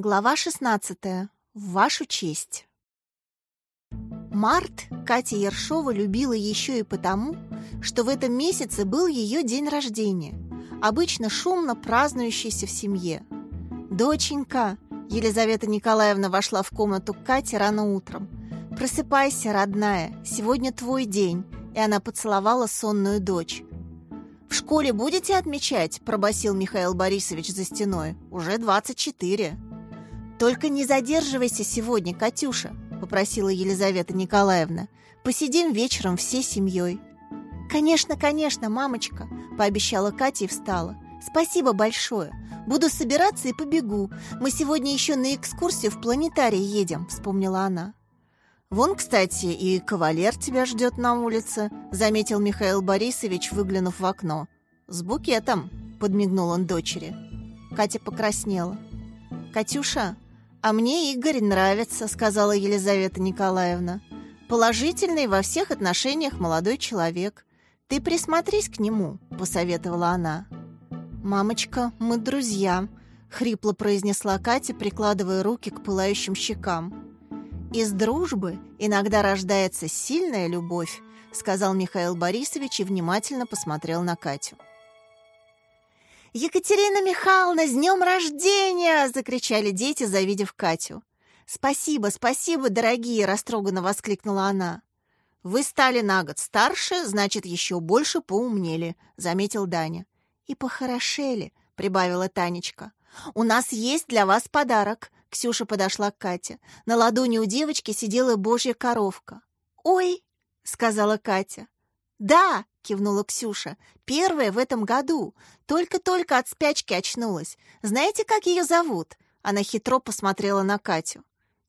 Глава 16. В вашу честь. Март Катя Ершова любила еще и потому, что в этом месяце был ее день рождения, обычно шумно празднующийся в семье. «Доченька!» — Елизавета Николаевна вошла в комнату к Кате рано утром. «Просыпайся, родная, сегодня твой день!» И она поцеловала сонную дочь. «В школе будете отмечать?» – пробасил Михаил Борисович за стеной. «Уже двадцать четыре». «Только не задерживайся сегодня, Катюша», — попросила Елизавета Николаевна. «Посидим вечером всей семьей». «Конечно, конечно, мамочка», — пообещала Катя и встала. «Спасибо большое. Буду собираться и побегу. Мы сегодня еще на экскурсию в планетарий едем», — вспомнила она. «Вон, кстати, и кавалер тебя ждет на улице», — заметил Михаил Борисович, выглянув в окно. «С букетом», — подмигнул он дочери. Катя покраснела. «Катюша, «А мне Игорь нравится», — сказала Елизавета Николаевна. «Положительный во всех отношениях молодой человек. Ты присмотрись к нему», — посоветовала она. «Мамочка, мы друзья», — хрипло произнесла Катя, прикладывая руки к пылающим щекам. «Из дружбы иногда рождается сильная любовь», — сказал Михаил Борисович и внимательно посмотрел на Катю. «Екатерина Михайловна, с днем рождения!» — закричали дети, завидев Катю. «Спасибо, спасибо, дорогие!» — растроганно воскликнула она. «Вы стали на год старше, значит, еще больше поумнели», — заметил Даня. «И похорошели», — прибавила Танечка. «У нас есть для вас подарок», — Ксюша подошла к Кате. На ладони у девочки сидела божья коровка. «Ой!» — сказала Катя. «Да!» — кивнула Ксюша. «Первая в этом году. Только-только от спячки очнулась. Знаете, как ее зовут?» Она хитро посмотрела на Катю.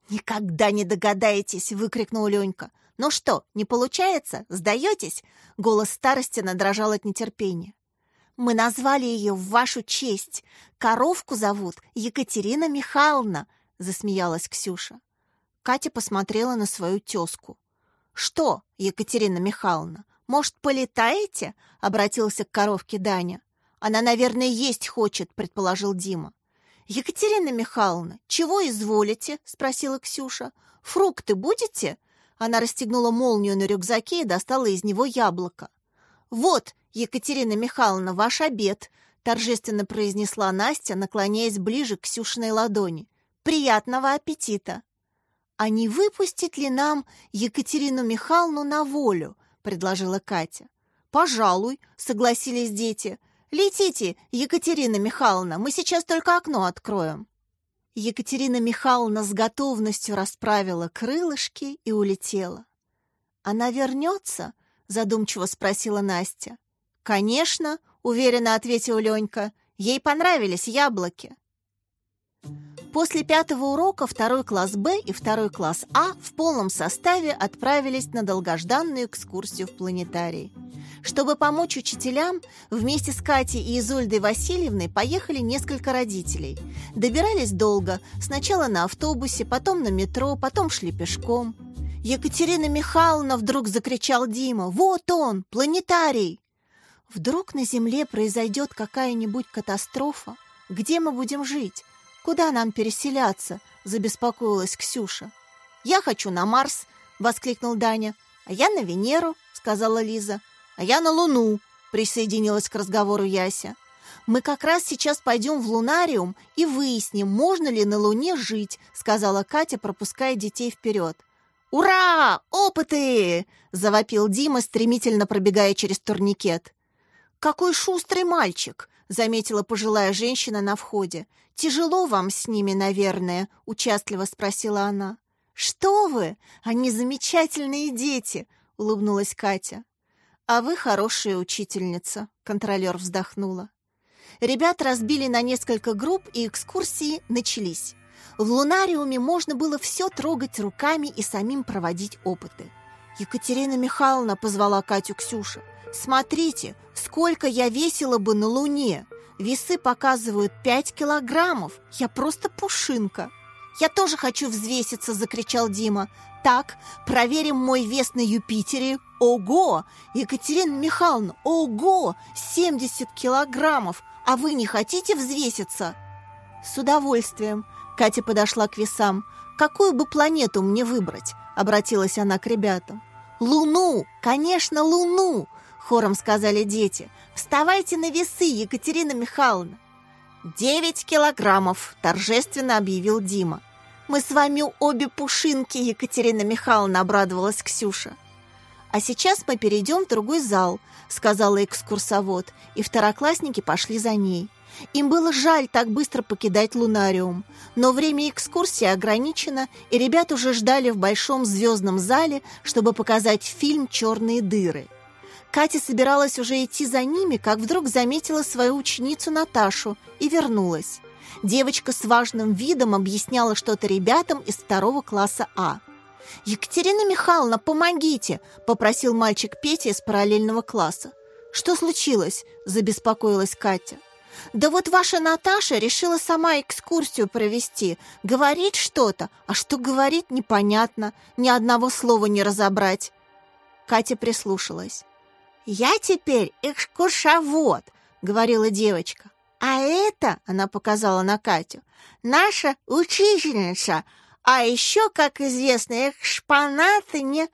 «Никогда не догадаетесь!» — выкрикнул Ленька. «Ну что, не получается? Сдаетесь?» Голос старости надрожал от нетерпения. «Мы назвали ее в вашу честь. Коровку зовут Екатерина Михайловна», — засмеялась Ксюша. Катя посмотрела на свою тезку. «Что, Екатерина Михайловна, «Может, полетаете?» — обратился к коровке Даня. «Она, наверное, есть хочет», — предположил Дима. «Екатерина Михайловна, чего изволите?» — спросила Ксюша. «Фрукты будете?» Она расстегнула молнию на рюкзаке и достала из него яблоко. «Вот, Екатерина Михайловна, ваш обед», — торжественно произнесла Настя, наклоняясь ближе к Ксюшиной ладони. «Приятного аппетита!» «А не выпустить ли нам Екатерину Михайловну на волю?» — предложила Катя. «Пожалуй», — согласились дети. «Летите, Екатерина Михайловна, мы сейчас только окно откроем». Екатерина Михайловна с готовностью расправила крылышки и улетела. «Она вернется?» — задумчиво спросила Настя. «Конечно», — уверенно ответил Ленька. «Ей понравились яблоки». После пятого урока второй класс Б и второй класс А в полном составе отправились на долгожданную экскурсию в планетарий. Чтобы помочь учителям, вместе с Катей и Изольдой Васильевной поехали несколько родителей. Добирались долго, сначала на автобусе, потом на метро, потом шли пешком. «Екатерина Михайловна!» — вдруг закричал Дима. «Вот он, планетарий!» «Вдруг на Земле произойдет какая-нибудь катастрофа? Где мы будем жить? Куда нам переселяться?» — забеспокоилась Ксюша. «Я хочу на Марс!» — воскликнул Даня. «А я на Венеру!» — сказала Лиза. «А я на Луну!» — присоединилась к разговору Яся. «Мы как раз сейчас пойдем в лунариум и выясним, можно ли на Луне жить», — сказала Катя, пропуская детей вперед. «Ура! Опыты!» — завопил Дима, стремительно пробегая через турникет. «Какой шустрый мальчик!» — заметила пожилая женщина на входе. «Тяжело вам с ними, наверное?» — участливо спросила она. «Что вы? Они замечательные дети!» — улыбнулась Катя. «А вы хорошая учительница», — контролер вздохнула. Ребят разбили на несколько групп, и экскурсии начались. В лунариуме можно было все трогать руками и самим проводить опыты. «Екатерина Михайловна», — позвала Катю Ксюша, — «смотрите, сколько я весила бы на Луне!» Весы показывают пять килограммов. Я просто пушинка. Я тоже хочу взвеситься, закричал Дима. Так, проверим мой вес на Юпитере. Ого! Екатерина Михайловна, ого! 70 килограммов. А вы не хотите взвеситься? С удовольствием. Катя подошла к весам. «Какую бы планету мне выбрать?» — обратилась она к ребятам. «Луну! Конечно, Луну!» — хором сказали дети. «Вставайте на весы, Екатерина Михайловна!» «Девять килограммов!» — торжественно объявил Дима. «Мы с вами обе пушинки, Екатерина Михайловна!» — обрадовалась Ксюша. «А сейчас мы перейдем в другой зал», — сказала экскурсовод, и второклассники пошли за ней. Им было жаль так быстро покидать лунариум, но время экскурсии ограничено, и ребят уже ждали в большом звездном зале, чтобы показать фильм «Черные дыры». Катя собиралась уже идти за ними, как вдруг заметила свою ученицу Наташу и вернулась. Девочка с важным видом объясняла что-то ребятам из второго класса А. «Екатерина Михайловна, помогите!» – попросил мальчик Петя из параллельного класса. «Что случилось?» – забеспокоилась Катя. «Да вот ваша Наташа решила сама экскурсию провести. Говорит что-то, а что говорит, непонятно. Ни одного слова не разобрать». Катя прислушалась. «Я теперь экскурсовод», — говорила девочка. «А это, — она показала на Катю, — наша учительница, а еще, как известно, экспонаты не...»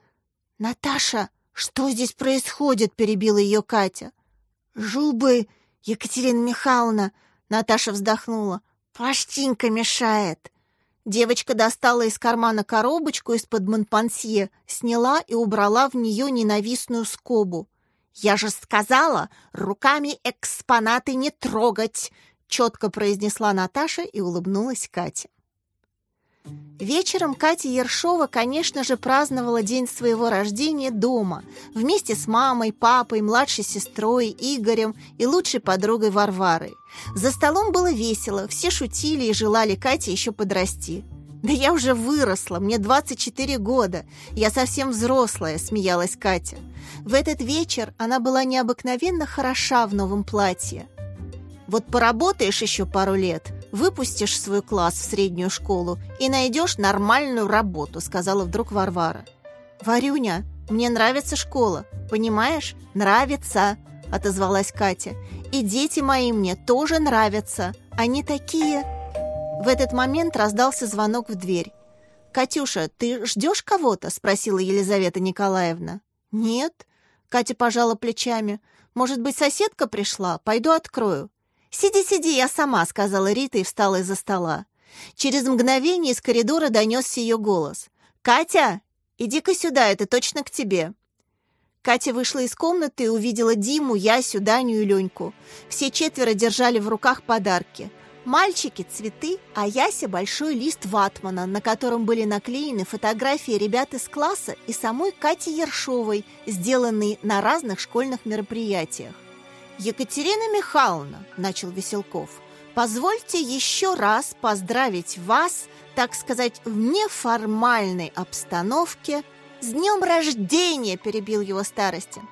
«Наташа, что здесь происходит?» — перебила ее Катя. «Жубы «Екатерина Михайловна!» — Наташа вздохнула. «Пластинка мешает!» Девочка достала из кармана коробочку из-под Монпансье, сняла и убрала в нее ненавистную скобу. «Я же сказала, руками экспонаты не трогать!» — четко произнесла Наташа и улыбнулась Кате. Вечером Катя Ершова, конечно же, праздновала день своего рождения дома, вместе с мамой, папой, младшей сестрой, Игорем и лучшей подругой Варварой. За столом было весело, все шутили и желали Кате еще подрасти. «Да я уже выросла, мне 24 года, я совсем взрослая», — смеялась Катя. В этот вечер она была необыкновенно хороша в новом платье. «Вот поработаешь еще пару лет, выпустишь свой класс в среднюю школу и найдешь нормальную работу», — сказала вдруг Варвара. «Варюня, мне нравится школа, понимаешь? Нравится», — отозвалась Катя. «И дети мои мне тоже нравятся. Они такие...» В этот момент раздался звонок в дверь. «Катюша, ты ждешь кого-то?» — спросила Елизавета Николаевна. «Нет». Катя пожала плечами. «Может быть, соседка пришла? Пойду открою». «Сиди, сиди, я сама», — сказала Рита и встала из-за стола. Через мгновение из коридора донесся ее голос. «Катя, иди-ка сюда, это точно к тебе». Катя вышла из комнаты и увидела Диму, Ясю, Даню и Леньку. Все четверо держали в руках подарки. Мальчики – цветы, а Яся – большой лист ватмана, на котором были наклеены фотографии ребят из класса и самой Кати Ершовой, сделанные на разных школьных мероприятиях. «Екатерина Михайловна», — начал Веселков, «позвольте еще раз поздравить вас, так сказать, в неформальной обстановке. С днем рождения!» — перебил его старостин.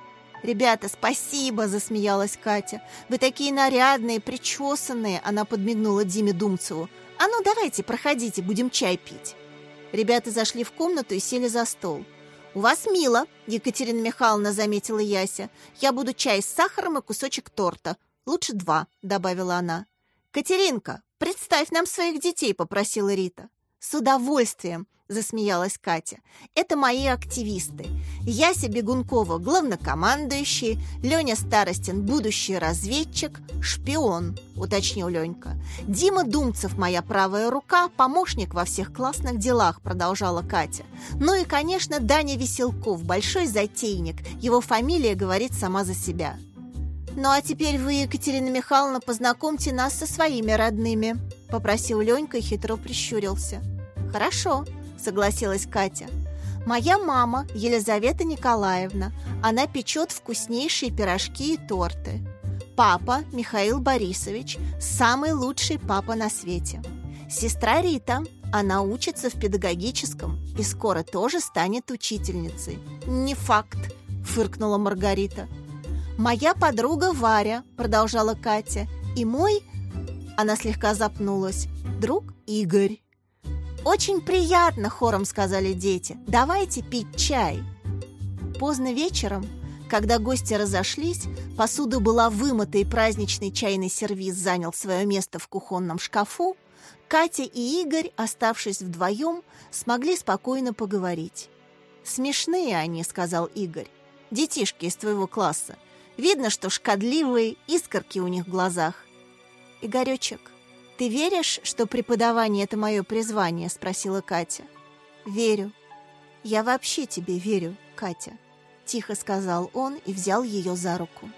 «Ребята, спасибо!» – засмеялась Катя. «Вы такие нарядные, причесанные!» – она подмигнула Диме Думцеву. «А ну, давайте, проходите, будем чай пить!» Ребята зашли в комнату и сели за стол. «У вас мило», — Екатерина Михайловна заметила Яся. «Я буду чай с сахаром и кусочек торта. Лучше два», — добавила она. «Катеринка, представь нам своих детей», — попросила Рита. «С удовольствием», — засмеялась Катя. «Это мои активисты. Яся Бегункова — главнокомандующий, Леня Старостин — будущий разведчик, шпион», — уточнил Ленька. «Дима Думцев — моя правая рука, помощник во всех классных делах», — продолжала Катя. «Ну и, конечно, Даня Веселков, большой затейник. Его фамилия говорит сама за себя». «Ну а теперь вы, Екатерина Михайловна, познакомьте нас со своими родными», — попросил Ленька и хитро прищурился. «Хорошо», — согласилась Катя. «Моя мама Елизавета Николаевна. Она печет вкуснейшие пирожки и торты. Папа Михаил Борисович, самый лучший папа на свете. Сестра Рита, она учится в педагогическом и скоро тоже станет учительницей. Не факт, фыркнула Маргарита. Моя подруга Варя, продолжала Катя, и мой, она слегка запнулась, друг Игорь. «Очень приятно!» — хором сказали дети. «Давайте пить чай!» Поздно вечером, когда гости разошлись, посуда была вымыта и праздничный чайный сервиз занял свое место в кухонном шкафу, Катя и Игорь, оставшись вдвоем, смогли спокойно поговорить. «Смешные они», — сказал Игорь. «Детишки из твоего класса. Видно, что шкодливые, искорки у них в глазах». «Игоречек, ты веришь, что преподавание — это мое призвание?» — спросила Катя. «Верю. Я вообще тебе верю, Катя», — тихо сказал он и взял ее за руку.